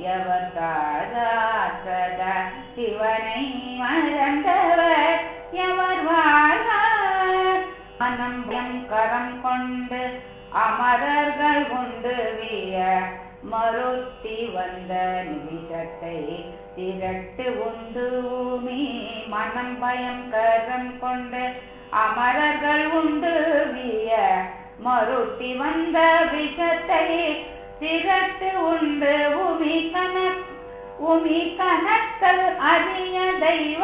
நினைந்தவர் சிவனை மறந்தவர் எவர் வாழ்வார்? மனம் கரம் கொண்டு அமரர்கள் உண்டு வீர மருத்தி வந்த நிமிடத்தை திரட்டு உண்டு ஊமி மனம் பயம் கரம் கொண்டு அமரர்கள் உண்டு வீய மறுட்டி வந்த விஷத்தை திரட்டு உண்டு. உமி கணக் உமி கணக்கல் அறிய தெய்வ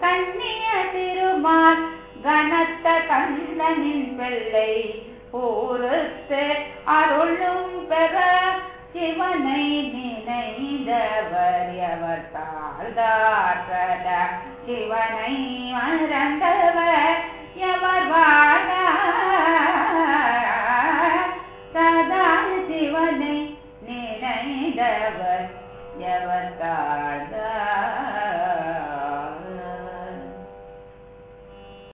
கண்ணிய திருமால் கனத்த கந்தனின் பிள்ளை போருத்து அருளும் பெற சிவனை நினைந்தவர் எவர் தாழ்ந்தார்கட சிவனை கணிதவர் எவர் காதா